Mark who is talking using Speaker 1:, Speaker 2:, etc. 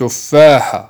Speaker 1: تفاحة